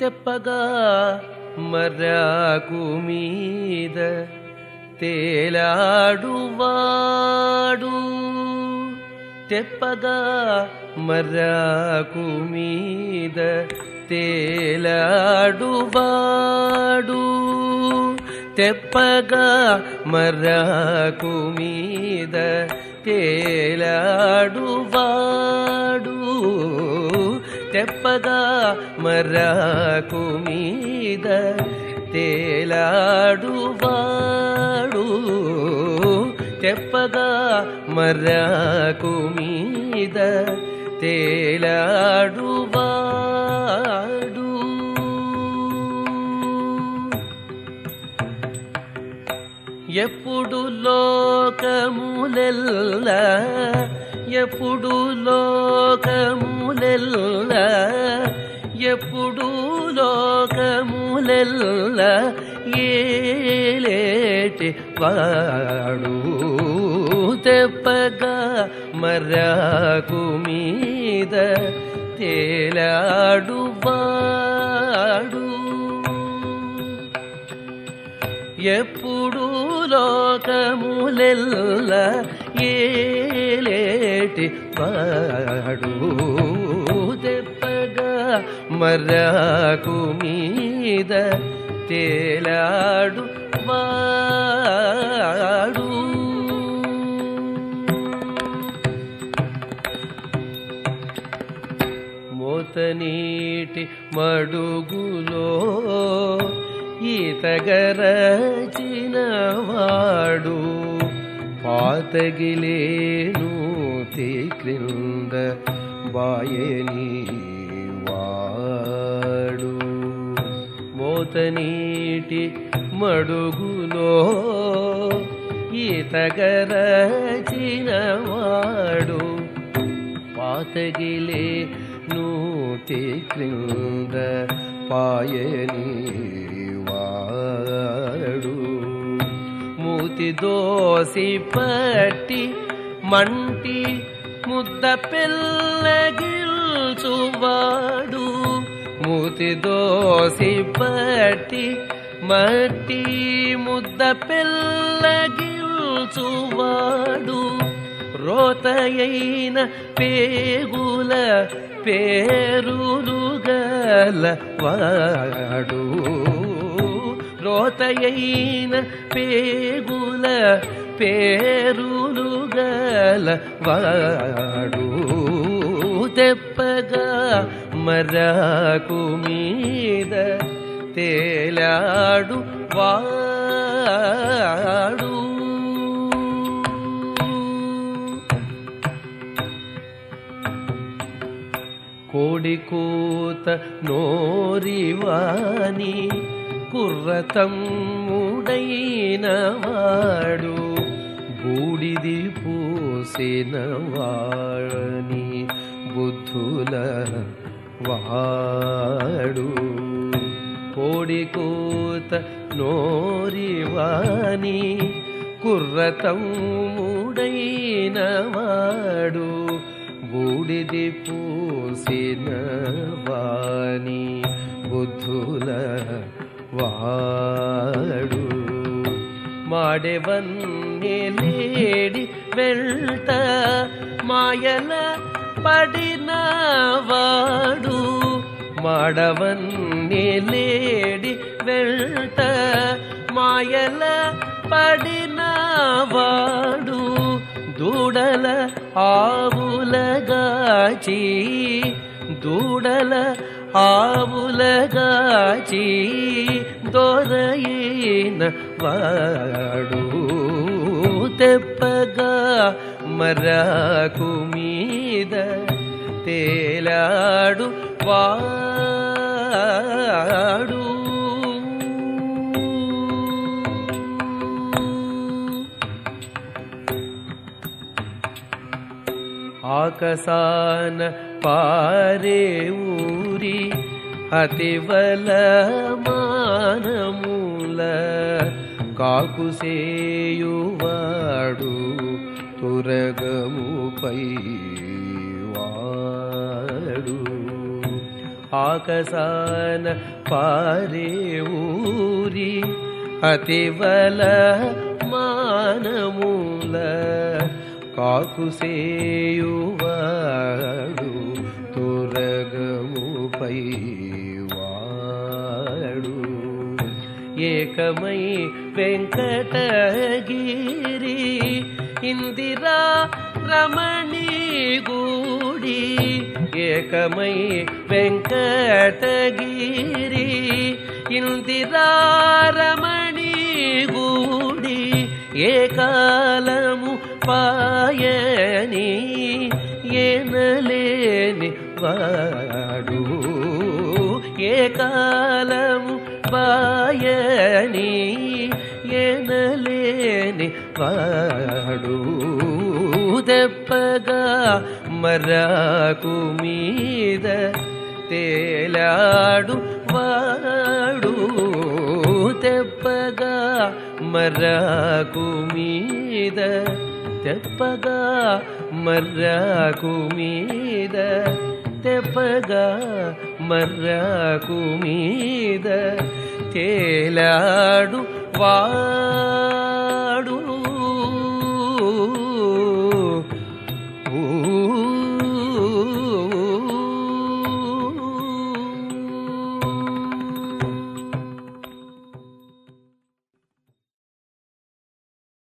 తెప్పగా మర్రాకు మీద తేలాడువాడు. తెప్పగా మర్రాకు మీద తేలాడువాడు. తెప్పగా మర్రాకు మీద తేలాడువా తెప్పగా మర్రాకు మీద తేలాడువాడు. తెప్పగా మర్రాకు మీద తేలాడువాడు. ఎప్పుడు లోకములెల్లా ఎప్పుడు లోకములెల్ల ఎప్పుడు లోకములెల్ల ఏలేటి వాడు తెప్పగా మర్రాకు మీద తేలాడువాడు ఎప్పుడు లోకములెల్ల ఏలేటి పాడు తెప్పగా మర్రాకు మీద తేలాడు వాడు. మోతనీటి మడుగులో ఈతగరచినవాడు పాతగిలేను క్రింద బాయని వాడు మోతనీటి మడుగులో ఈతగరచినవాడు పాతగిలే నూతి క్రింద పాయని మూతి దోసి పట్టి మంటి ముద్ద పిల్లగిల్చువాడు. మూతి దోసి పట్టి మట్టి ముద్ద పిల్లగిల్చువాడు. రోతయైన పేగుల పేరులు గల వాడు రోతయైన పేగుల పేరులు గల వాడు తెప్పగా మరకు మీద తేలాడు వాడు. కోడి కూత నోరివాని కుర్రతమ్ముడైన వాడు బూడిది పూసిన వాణి బుద్ధుల వాడు కోడి కూత నోరివాని కుర్రతమ్ముడైన వాడు బూడిది పూసిన వాణి బుద్ధుల వాడు మాడెవన్నీ లేడి వెళ్త మాయల పడిన వాడు మాడవన్నీ లేడి వెళ్త మాయల పడిన వాడు దూడల ఆవులగాచి దూడల ఆవులగాచి దొరయిన వాడు తెప్పగా మరాకు మీద తేలాడు వాడు ఆకసాన పారే ఊరి అతివల మానమూల కాకుసేయువాడు తురగముపై వాడు ఆకసాన పారే ఊరి అతివల మానమూల కాకుసేయువాడు ఏకమై వెంకటగిరి ఇందిరా రమణి గూడి ఏకమై వెంకటగిరి ఇందిరా రమణి గూడి ఏ కాలము పాయని ఏనలేని వాడు ఏ కాలము పాయని ಕಾಯಣಿ ಎನಲೇನೆ ಪಾಡುದೆಪ್ಪಗ ಮರ ಕುಮೀದ ತೇಲಾಡು ವಾಡು ತೆಪ್ಪಗ ಮರ ಕುಮೀದ ತೆಪ್ಪಗ ಮರ ಕುಮೀದ ತೆಪ್ಪಗ कुमीद चेलाडु वा